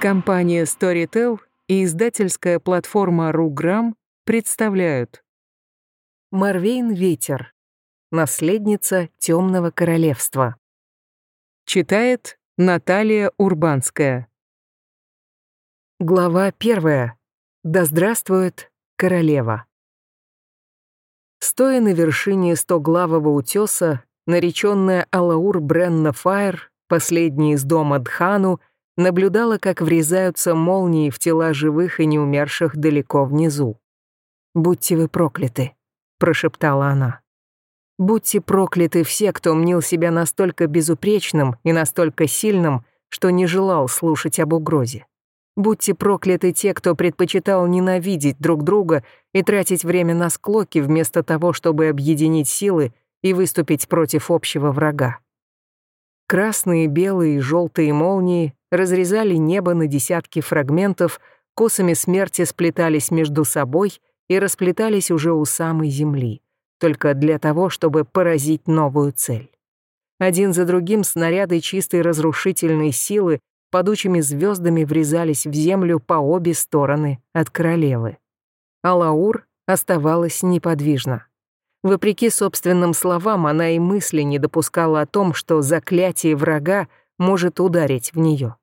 Компания Storytel и издательская платформа RuGram представляют Марвейн Ветер. Наследница Темного Королевства. Читает Наталья Урбанская. Глава первая. Да здравствует королева. Стоя на вершине стоглавого утеса, нареченная Алаур Бренна Файр, последняя из дома Дхану, наблюдала, как врезаются молнии в тела живых и неумерших далеко внизу. «Будьте вы прокляты», — прошептала она. «Будьте прокляты все, кто мнил себя настолько безупречным и настолько сильным, что не желал слушать об угрозе. Будьте прокляты те, кто предпочитал ненавидеть друг друга и тратить время на склоки вместо того, чтобы объединить силы и выступить против общего врага. Красные, белые и желтые молнии разрезали небо на десятки фрагментов, косами смерти сплетались между собой и расплетались уже у самой земли, только для того, чтобы поразить новую цель. Один за другим снаряды чистой разрушительной силы падучими звездами врезались в землю по обе стороны от королевы. Алаур оставалась неподвижна. Вопреки собственным словам, она и мысли не допускала о том, что заклятие врага может ударить в нее.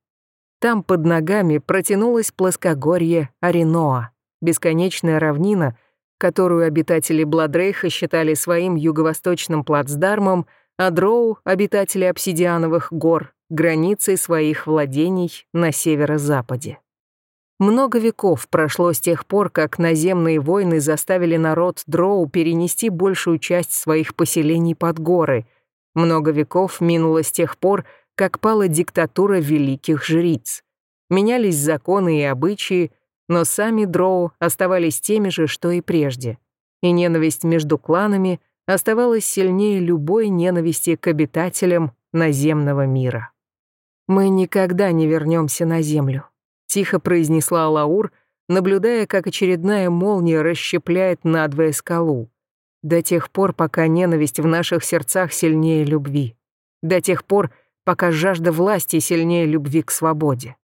Там под ногами протянулось плоскогорье Ариноа, бесконечная равнина, которую обитатели Бладрейха считали своим юго-восточным плацдармом, а Дроу, обитатели обсидиановых гор, границей своих владений на северо-западе. Много веков прошло с тех пор, как наземные войны заставили народ Дроу перенести большую часть своих поселений под горы. Много веков минуло с тех пор, как пала диктатура великих жриц. Менялись законы и обычаи, но сами Дроу оставались теми же, что и прежде. И ненависть между кланами оставалась сильнее любой ненависти к обитателям наземного мира. «Мы никогда не вернемся на Землю», тихо произнесла Лаур, наблюдая, как очередная молния расщепляет надвое скалу. До тех пор, пока ненависть в наших сердцах сильнее любви. До тех пор, пока жажда власти сильнее любви к свободе.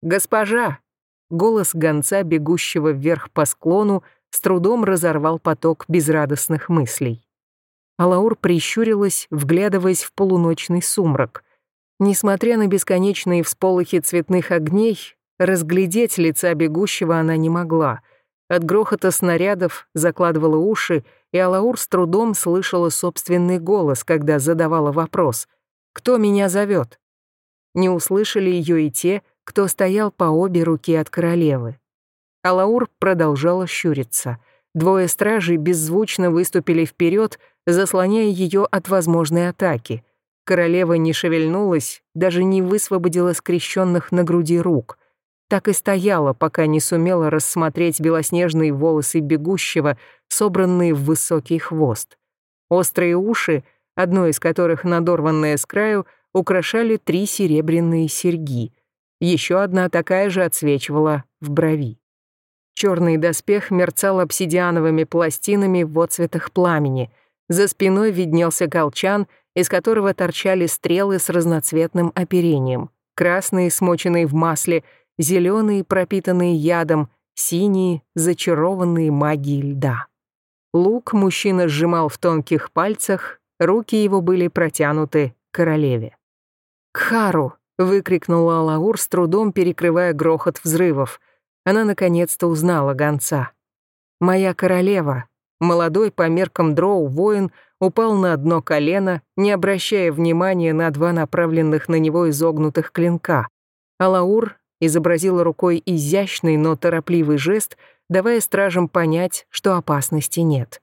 «Госпожа!» Голос гонца, бегущего вверх по склону, с трудом разорвал поток безрадостных мыслей. Алаур прищурилась, вглядываясь в полуночный сумрак. Несмотря на бесконечные всполохи цветных огней, Разглядеть лица бегущего она не могла. От грохота снарядов закладывала уши, и Алаур с трудом слышала собственный голос, когда задавала вопрос «Кто меня зовет?». Не услышали ее и те, кто стоял по обе руки от королевы. Алаур продолжала щуриться. Двое стражей беззвучно выступили вперед, заслоняя ее от возможной атаки. Королева не шевельнулась, даже не высвободила скрещенных на груди рук — так и стояла, пока не сумела рассмотреть белоснежные волосы бегущего, собранные в высокий хвост. Острые уши, одно из которых надорванное с краю, украшали три серебряные серьги. Еще одна такая же отсвечивала в брови. Черный доспех мерцал обсидиановыми пластинами в отцветах пламени. За спиной виднелся колчан, из которого торчали стрелы с разноцветным оперением. Красные, смоченные в масле, зеленые, пропитанные ядом, синие, зачарованные магией льда. Лук мужчина сжимал в тонких пальцах, руки его были протянуты королеве. «Кхару!» — выкрикнула Лаур, с трудом перекрывая грохот взрывов. Она наконец-то узнала гонца. «Моя королева!» Молодой по меркам дроу воин упал на одно колено, не обращая внимания на два направленных на него изогнутых клинка. Алаур изобразила рукой изящный, но торопливый жест, давая стражам понять, что опасности нет.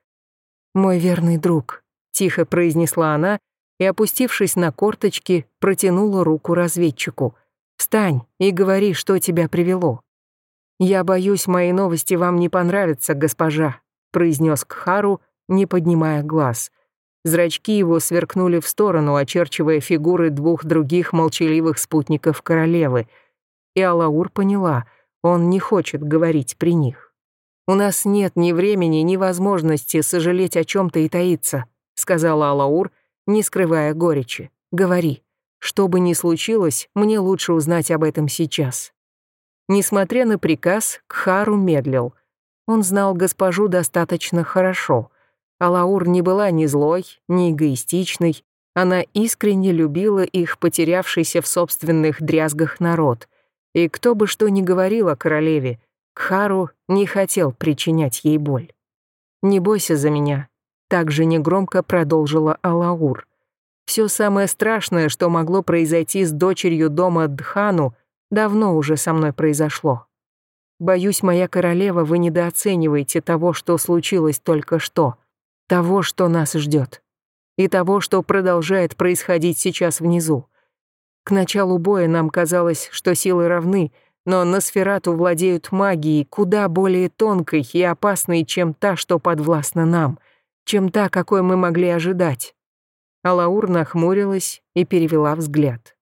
«Мой верный друг», — тихо произнесла она и, опустившись на корточки, протянула руку разведчику. «Встань и говори, что тебя привело». «Я боюсь, мои новости вам не понравятся, госпожа», — произнес Кхару, не поднимая глаз. Зрачки его сверкнули в сторону, очерчивая фигуры двух других молчаливых спутников королевы — и Алаур поняла, он не хочет говорить при них. «У нас нет ни времени, ни возможности сожалеть о чем то и таиться», сказала Алаур, не скрывая горечи. «Говори. Что бы ни случилось, мне лучше узнать об этом сейчас». Несмотря на приказ, Кхару медлил. Он знал госпожу достаточно хорошо. Алаур не была ни злой, ни эгоистичной. Она искренне любила их потерявшийся в собственных дрязгах народ. И кто бы что ни говорил о королеве, Кхару не хотел причинять ей боль. «Не бойся за меня», — также негромко продолжила Алаур. Все самое страшное, что могло произойти с дочерью дома Дхану, давно уже со мной произошло. Боюсь, моя королева, вы недооцениваете того, что случилось только что, того, что нас ждет, и того, что продолжает происходить сейчас внизу. К началу боя нам казалось, что силы равны, но на сферату владеют магией куда более тонкой и опасной, чем та, что подвластна нам, чем та, какой мы могли ожидать. Алаур нахмурилась и перевела взгляд.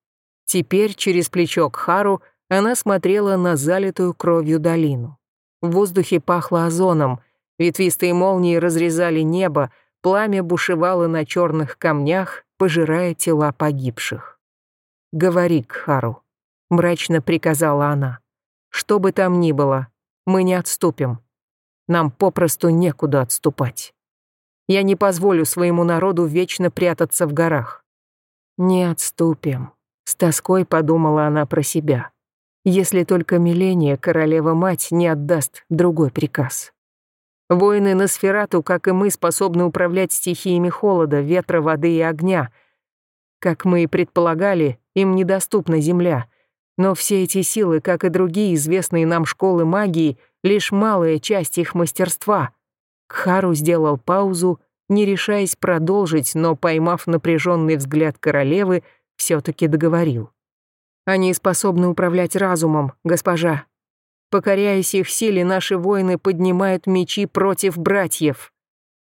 Теперь через плечо к Хару она смотрела на залитую кровью долину. В воздухе пахло озоном, ветвистые молнии разрезали небо, пламя бушевало на черных камнях, пожирая тела погибших. «Говори, Кхару», — мрачно приказала она. «Что бы там ни было, мы не отступим. Нам попросту некуда отступать». Я не позволю своему народу вечно прятаться в горах. Не отступим. С тоской подумала она про себя. Если только Миления, королева-мать, не отдаст другой приказ. Воины на сферату, как и мы, способны управлять стихиями холода, ветра, воды и огня. Как мы и предполагали, им недоступна земля. Но все эти силы, как и другие известные нам школы магии, лишь малая часть их мастерства — Кхару сделал паузу, не решаясь продолжить, но, поймав напряженный взгляд королевы, все-таки договорил. «Они способны управлять разумом, госпожа. Покоряясь их силе, наши воины поднимают мечи против братьев».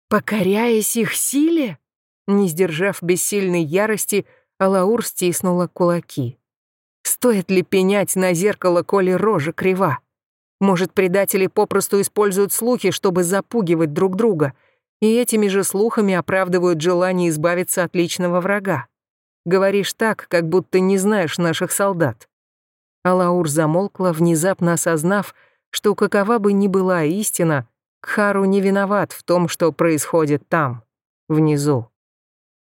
«Покоряясь их силе?» Не сдержав бессильной ярости, Алаур стиснула кулаки. «Стоит ли пенять на зеркало, коли рожа крива? Может, предатели попросту используют слухи, чтобы запугивать друг друга, и этими же слухами оправдывают желание избавиться от личного врага. Говоришь так, как будто не знаешь наших солдат. Алаур замолкла, внезапно осознав, что какова бы ни была истина, Кхару не виноват в том, что происходит там, внизу.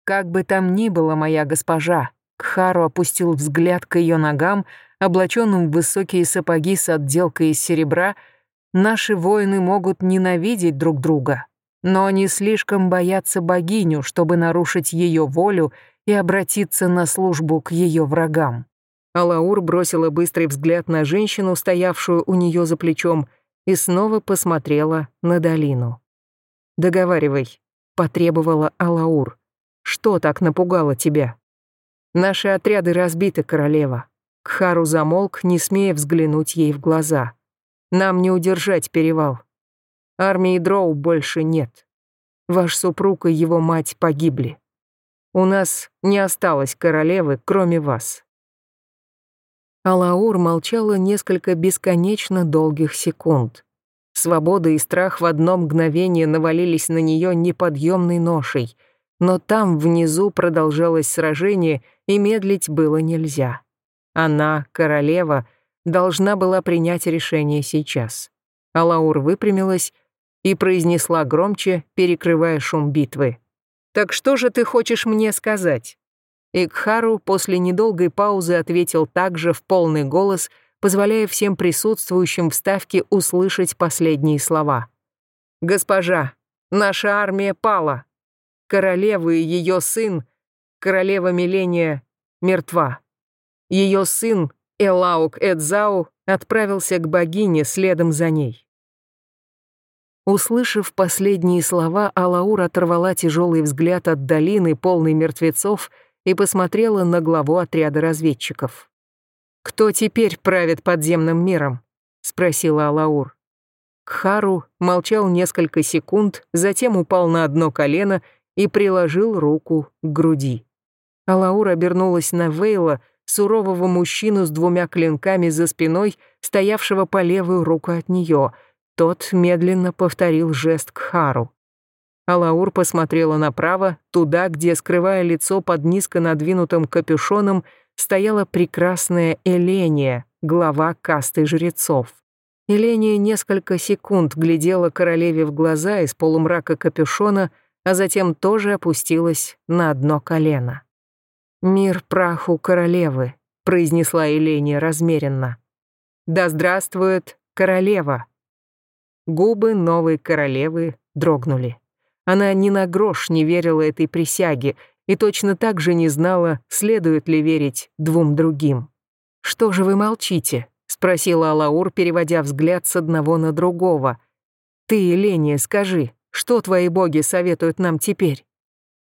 Как бы там ни было, моя госпожа, Кхару опустил взгляд к ее ногам, облаченным в высокие сапоги с отделкой из серебра, наши воины могут ненавидеть друг друга, но они слишком боятся богиню, чтобы нарушить ее волю и обратиться на службу к ее врагам. Алаур бросила быстрый взгляд на женщину, стоявшую у нее за плечом, и снова посмотрела на долину. «Договаривай», — потребовала Алаур. «Что так напугало тебя?» «Наши отряды разбиты, королева. Кхару замолк, не смея взглянуть ей в глаза. «Нам не удержать перевал. Армии Дроу больше нет. Ваш супруг и его мать погибли. У нас не осталось королевы, кроме вас». Алаур молчала несколько бесконечно долгих секунд. Свобода и страх в одно мгновение навалились на нее неподъемной ношей, но там внизу продолжалось сражение, и медлить было нельзя. Она, королева, должна была принять решение сейчас. Алаур выпрямилась и произнесла громче, перекрывая шум битвы. «Так что же ты хочешь мне сказать?» Икхару после недолгой паузы ответил также в полный голос, позволяя всем присутствующим в ставке услышать последние слова. «Госпожа, наша армия пала. Королева и ее сын, королева Миления, мертва». Ее сын, Элаук Эдзау, отправился к богине следом за ней. Услышав последние слова, Алаур оторвала тяжелый взгляд от долины, полной мертвецов, и посмотрела на главу отряда разведчиков. «Кто теперь правит подземным миром?» — спросила Алаур. Кхару молчал несколько секунд, затем упал на одно колено и приложил руку к груди. Алаур обернулась на Вейла, сурового мужчину с двумя клинками за спиной, стоявшего по левую руку от нее. Тот медленно повторил жест к Хару. Алаур посмотрела направо, туда, где, скрывая лицо под низко надвинутым капюшоном, стояла прекрасная Эления, глава касты жрецов. Еления несколько секунд глядела королеве в глаза из полумрака капюшона, а затем тоже опустилась на одно колено. «Мир праху королевы», — произнесла Еления размеренно. «Да здравствует королева!» Губы новой королевы дрогнули. Она ни на грош не верила этой присяге и точно так же не знала, следует ли верить двум другим. «Что же вы молчите?» — спросила Алаур, переводя взгляд с одного на другого. «Ты, Эления, скажи, что твои боги советуют нам теперь?»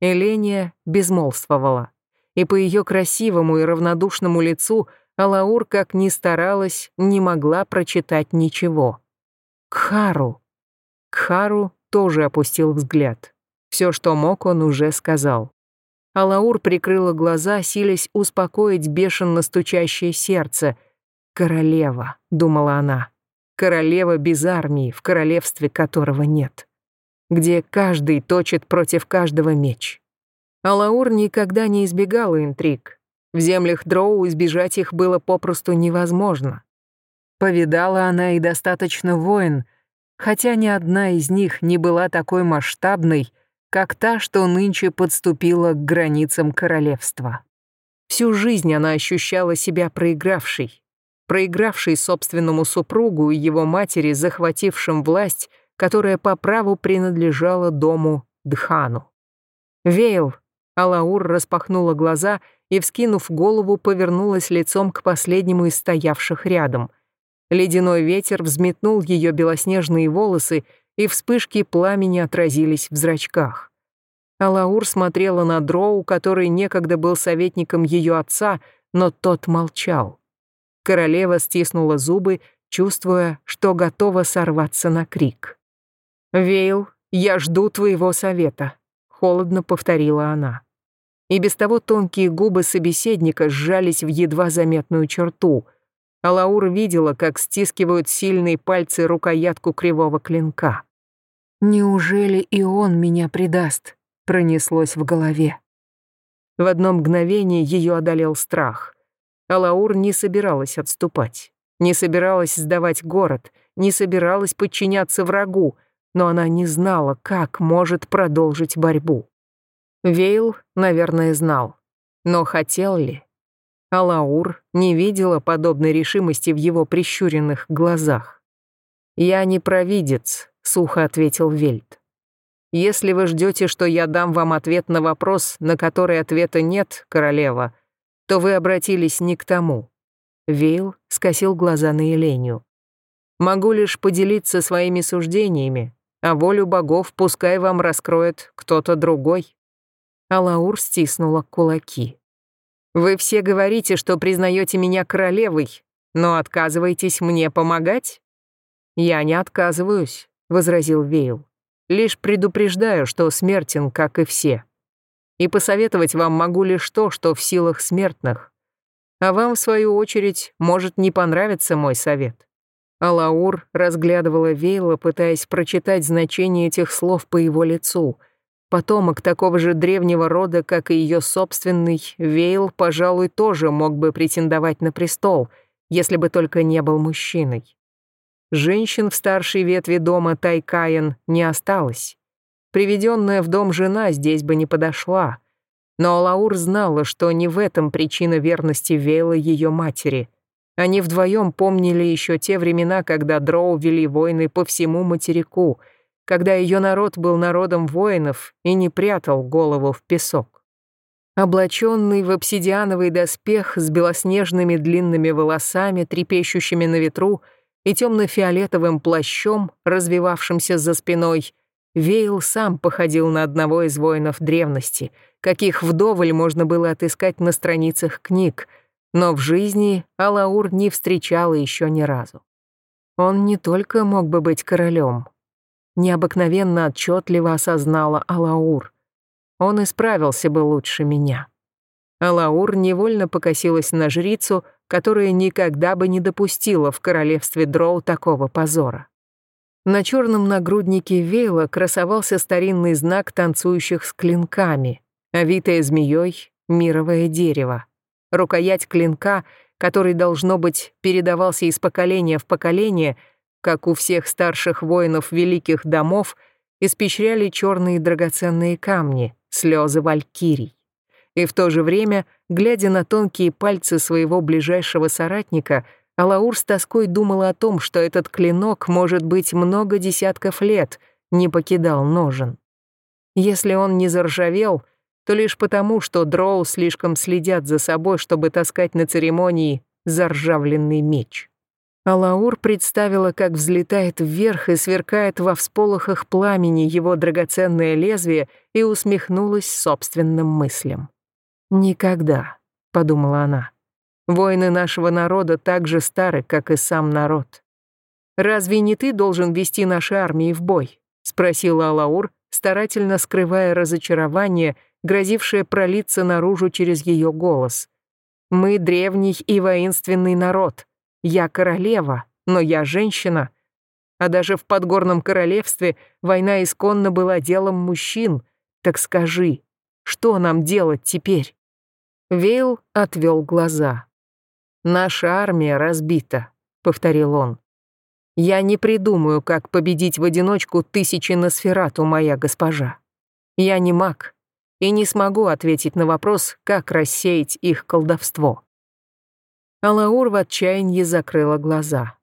Эления безмолвствовала, и по ее красивому и равнодушному лицу Алаур, как ни старалась, не могла прочитать ничего. «Кхару!» Кхару тоже опустил взгляд. Все, что мог, он уже сказал. Алаур прикрыла глаза, силясь успокоить бешено стучащее сердце. «Королева», — думала она, — «королева без армии, в королевстве которого нет, где каждый точит против каждого меч». Алаур никогда не избегала интриг. В землях Дроу избежать их было попросту невозможно. Повидала она и достаточно воин, хотя ни одна из них не была такой масштабной, как та, что нынче подступила к границам королевства. Всю жизнь она ощущала себя проигравшей, проигравшей собственному супругу и его матери, захватившим власть, которая по праву принадлежала дому Дхану. «Вейл!» Алаур распахнула глаза и, вскинув голову, повернулась лицом к последнему из стоявших рядом. Ледяной ветер взметнул ее белоснежные волосы и вспышки пламени отразились в зрачках. Алаур смотрела на Дроу, который некогда был советником ее отца, но тот молчал. Королева стиснула зубы, чувствуя, что готова сорваться на крик. «Вейл, я жду твоего совета», — холодно повторила она. И без того тонкие губы собеседника сжались в едва заметную черту — Алаур видела, как стискивают сильные пальцы рукоятку кривого клинка. «Неужели и он меня предаст?» — пронеслось в голове. В одно мгновение ее одолел страх. Алаур не собиралась отступать, не собиралась сдавать город, не собиралась подчиняться врагу, но она не знала, как может продолжить борьбу. Вейл, наверное, знал, но хотел ли? Алаур не видела подобной решимости в его прищуренных глазах. «Я не провидец», — сухо ответил Вельт. «Если вы ждете, что я дам вам ответ на вопрос, на который ответа нет, королева, то вы обратились не к тому». Вейл скосил глаза на Еленю. «Могу лишь поделиться своими суждениями, а волю богов пускай вам раскроет кто-то другой». Алаур стиснула кулаки. «Вы все говорите, что признаете меня королевой, но отказываетесь мне помогать?» «Я не отказываюсь», — возразил Вейл. «Лишь предупреждаю, что смертен, как и все. И посоветовать вам могу лишь то, что в силах смертных. А вам, в свою очередь, может не понравиться мой совет». Алаур разглядывала Вейла, пытаясь прочитать значение этих слов по его лицу. Потомок такого же древнего рода, как и ее собственный, Вейл, пожалуй, тоже мог бы претендовать на престол, если бы только не был мужчиной. Женщин в старшей ветви дома Тайкаен не осталось. Приведенная в дом жена здесь бы не подошла. Но Лаур знала, что не в этом причина верности Вейла ее матери. Они вдвоем помнили еще те времена, когда дроу вели войны по всему материку, когда ее народ был народом воинов и не прятал голову в песок. Облаченный в обсидиановый доспех с белоснежными длинными волосами, трепещущими на ветру, и темно-фиолетовым плащом, развивавшимся за спиной, Вейл сам походил на одного из воинов древности, каких вдоволь можно было отыскать на страницах книг, но в жизни Алаур не встречала еще ни разу. Он не только мог бы быть королем, необыкновенно отчетливо осознала Алаур. Он исправился бы лучше меня. Алаур невольно покосилась на жрицу, которая никогда бы не допустила в королевстве Дроу такого позора. На черном нагруднике Вейла красовался старинный знак танцующих с клинками, овитое змеей мировое дерево. Рукоять клинка который, должно быть, передавался из поколения в поколение, как у всех старших воинов великих домов, испещряли черные драгоценные камни, слезы валькирий. И в то же время, глядя на тонкие пальцы своего ближайшего соратника, Алаур с тоской думала о том, что этот клинок, может быть, много десятков лет не покидал ножен. Если он не заржавел, то лишь потому, что дроу слишком следят за собой, чтобы таскать на церемонии заржавленный меч. Алаур представила, как взлетает вверх и сверкает во всполохах пламени его драгоценное лезвие и усмехнулась собственным мыслям. «Никогда», — подумала она. «Воины нашего народа так же стары, как и сам народ». «Разве не ты должен вести наши армии в бой?» — спросила Алаур, старательно скрывая разочарование, грозившее пролиться наружу через ее голос. «Мы древний и воинственный народ. Я королева, но я женщина. А даже в подгорном королевстве война исконно была делом мужчин. Так скажи, что нам делать теперь?» Вейл отвел глаза. «Наша армия разбита», — повторил он. «Я не придумаю, как победить в одиночку тысячи Носферату, моя госпожа. Я не маг и не смогу ответить на вопрос, как рассеять их колдовство». Алаур в отчаянии закрыла глаза.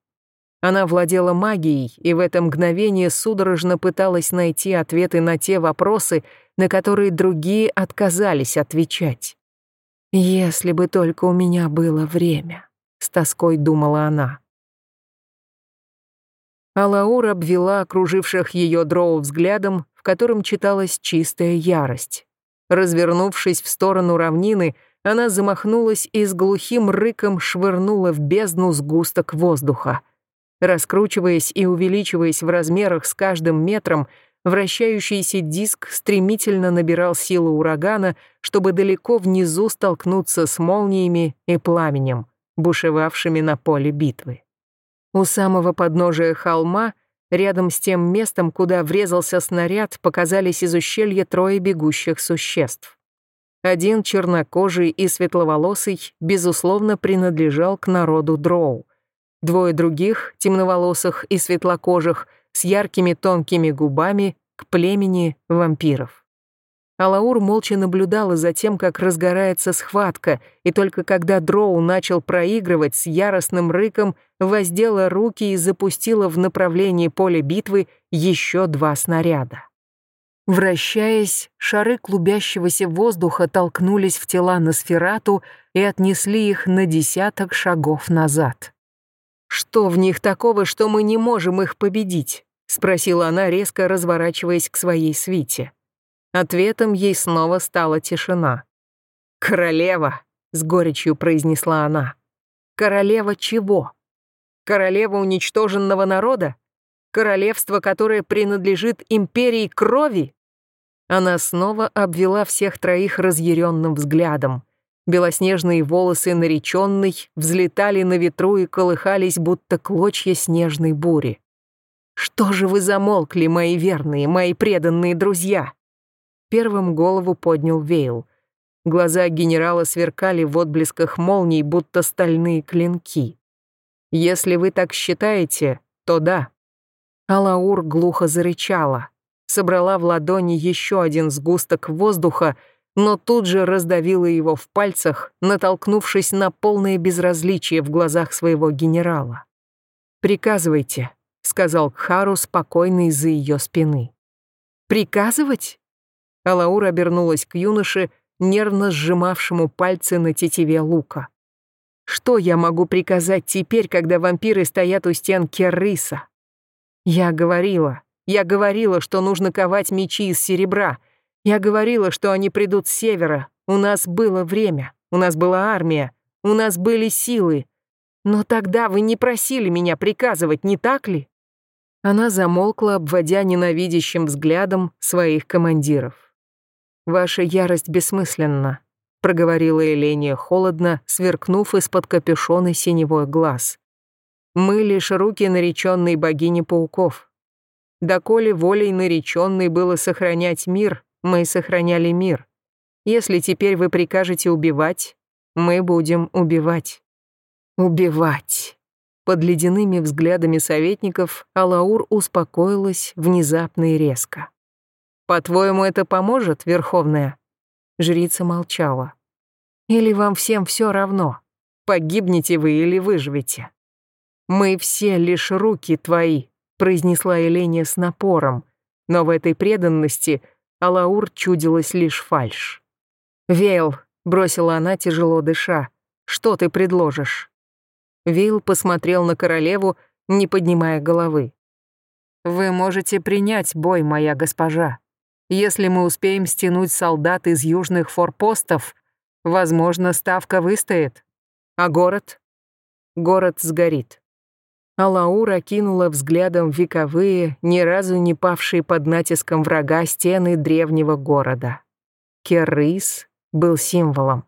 Она владела магией и в это мгновение судорожно пыталась найти ответы на те вопросы, на которые другие отказались отвечать. «Если бы только у меня было время», — с тоской думала она. Алаур обвела окруживших ее дроу взглядом, в котором читалась чистая ярость. Развернувшись в сторону равнины, она замахнулась и с глухим рыком швырнула в бездну сгусток воздуха. Раскручиваясь и увеличиваясь в размерах с каждым метром, Вращающийся диск стремительно набирал силу урагана, чтобы далеко внизу столкнуться с молниями и пламенем, бушевавшими на поле битвы. У самого подножия холма, рядом с тем местом, куда врезался снаряд, показались из ущелья трое бегущих существ. Один чернокожий и светловолосый, безусловно, принадлежал к народу дроу. Двое других, темноволосых и светлокожих, с яркими тонкими губами к племени вампиров. Алаур молча наблюдала за тем, как разгорается схватка, и только когда Дроу начал проигрывать с яростным рыком, воздела руки и запустила в направлении поля битвы еще два снаряда. Вращаясь, шары клубящегося воздуха толкнулись в тела на сферату и отнесли их на десяток шагов назад. Что в них такого, что мы не можем их победить? — спросила она, резко разворачиваясь к своей свите. Ответом ей снова стала тишина. «Королева!» — с горечью произнесла она. «Королева чего? Королева уничтоженного народа? Королевство, которое принадлежит империи крови?» Она снова обвела всех троих разъяренным взглядом. Белоснежные волосы нареченной взлетали на ветру и колыхались, будто клочья снежной бури. «Что же вы замолкли, мои верные, мои преданные друзья?» Первым голову поднял Вейл. Глаза генерала сверкали в отблесках молний, будто стальные клинки. «Если вы так считаете, то да». Алаур глухо зарычала, собрала в ладони еще один сгусток воздуха, но тут же раздавила его в пальцах, натолкнувшись на полное безразличие в глазах своего генерала. «Приказывайте», сказал Кхару, спокойный из-за ее спины. «Приказывать?» Алаур обернулась к юноше, нервно сжимавшему пальцы на тетиве лука. «Что я могу приказать теперь, когда вампиры стоят у стен Керриса?» «Я говорила, я говорила, что нужно ковать мечи из серебра. Я говорила, что они придут с севера. У нас было время, у нас была армия, у нас были силы. Но тогда вы не просили меня приказывать, не так ли?» Она замолкла, обводя ненавидящим взглядом своих командиров. «Ваша ярость бессмысленна», — проговорила Эления холодно, сверкнув из-под капюшона синевой глаз. «Мы лишь руки нареченной богини пауков. Доколе волей нареченной было сохранять мир, мы сохраняли мир. Если теперь вы прикажете убивать, мы будем убивать». Убивать. Под ледяными взглядами советников Алаур успокоилась внезапно и резко. «По-твоему, это поможет, Верховная?» Жрица молчала. «Или вам всем все равно, погибнете вы или выживете?» «Мы все лишь руки твои», — произнесла Еления с напором, но в этой преданности Алаур чудилась лишь фальшь. «Вейл», — бросила она, тяжело дыша, — «что ты предложишь?» Вейл посмотрел на королеву, не поднимая головы. «Вы можете принять бой, моя госпожа. Если мы успеем стянуть солдат из южных форпостов, возможно, ставка выстоит. А город? Город сгорит». Алаура кинула взглядом вековые, ни разу не павшие под натиском врага стены древнего города. Керрис был символом.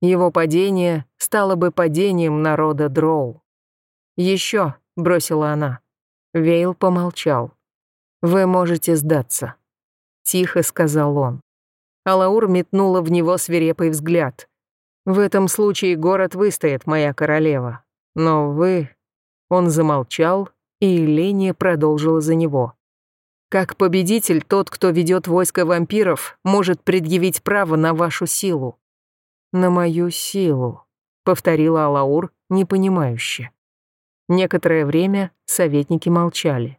Его падение стало бы падением народа Дроу. «Еще», — бросила она. Вейл помолчал. «Вы можете сдаться», — тихо сказал он. Алаур метнула в него свирепый взгляд. «В этом случае город выстоит, моя королева. Но вы...» Он замолчал, и Еления продолжила за него. «Как победитель, тот, кто ведет войско вампиров, может предъявить право на вашу силу на мою силу», — повторила Алаур непонимающе. Некоторое время советники молчали.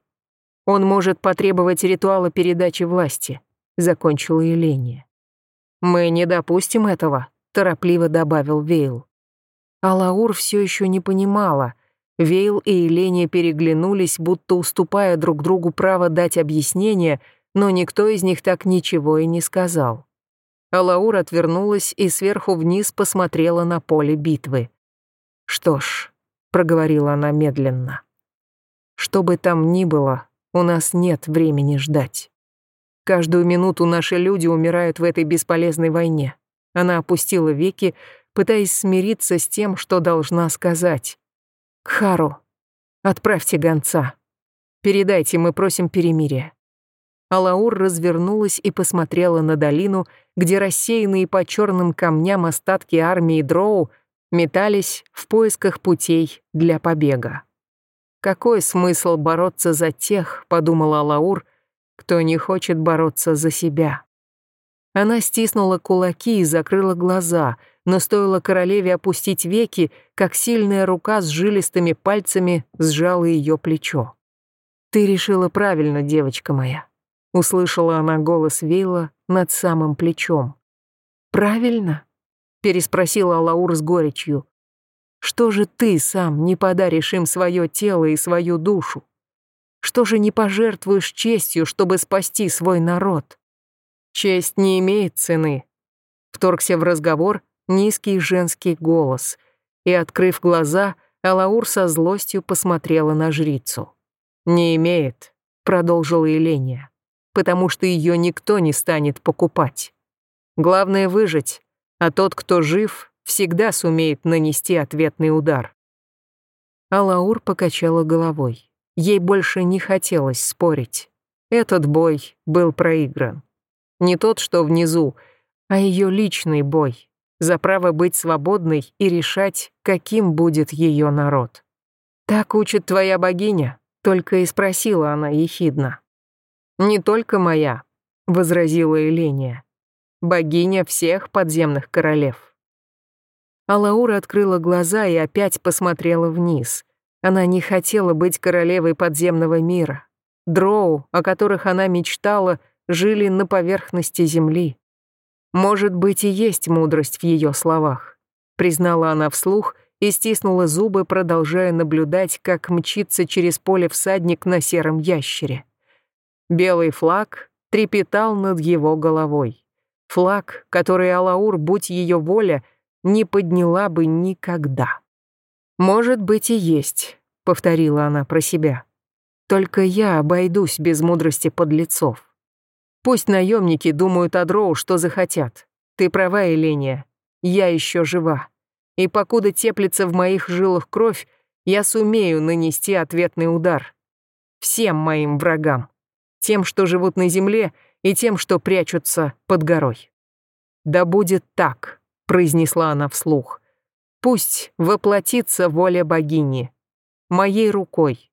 «Он может потребовать ритуала передачи власти», — закончила Еления. «Мы не допустим этого», — торопливо добавил Вейл. Алаур все еще не понимала. Вейл и Еления переглянулись, будто уступая друг другу право дать объяснение, но никто из них так ничего и не сказал. Алаур отвернулась и сверху вниз посмотрела на поле битвы. «Что ж», — проговорила она медленно, — «что бы там ни было, у нас нет времени ждать. Каждую минуту наши люди умирают в этой бесполезной войне». Она опустила веки, пытаясь смириться с тем, что должна сказать. «Кхару, отправьте гонца. Передайте, мы просим перемирия». Алаур развернулась и посмотрела на долину, где рассеянные по черным камням остатки армии Дроу метались в поисках путей для побега. «Какой смысл бороться за тех, — подумала Алаур, — кто не хочет бороться за себя?» Она стиснула кулаки и закрыла глаза, но стоило королеве опустить веки, как сильная рука с жилистыми пальцами сжала ее плечо. «Ты решила правильно, девочка моя. Услышала она голос Вейла над самым плечом. «Правильно?» — переспросила Алаур с горечью. «Что же ты сам не подаришь им свое тело и свою душу? Что же не пожертвуешь честью, чтобы спасти свой народ?» «Честь не имеет цены», — вторгся в разговор низкий женский голос, и, открыв глаза, Алаур со злостью посмотрела на жрицу. «Не имеет», — продолжила Еления потому что ее никто не станет покупать. Главное выжить, а тот, кто жив, всегда сумеет нанести ответный удар. Алаур покачала головой. Ей больше не хотелось спорить. Этот бой был проигран. Не тот, что внизу, а ее личный бой за право быть свободной и решать, каким будет ее народ. «Так учит твоя богиня», — только и спросила она ехидно. «Не только моя», — возразила Эления. «Богиня всех подземных королев». Алаура открыла глаза и опять посмотрела вниз. Она не хотела быть королевой подземного мира. Дроу, о которых она мечтала, жили на поверхности земли. Может быть, и есть мудрость в ее словах, признала она вслух и стиснула зубы, продолжая наблюдать, как мчится через поле всадник на сером ящере. Белый флаг трепетал над его головой. Флаг, который Алаур, будь ее воля, не подняла бы никогда. «Может быть и есть», — повторила она про себя. «Только я обойдусь без мудрости подлецов. Пусть наемники думают о дроу, что захотят. Ты права, Еления, я еще жива. И покуда теплится в моих жилах кровь, я сумею нанести ответный удар. Всем моим врагам тем, что живут на земле, и тем, что прячутся под горой. «Да будет так», — произнесла она вслух. Пусть воплотится воля богини. Моей рукой.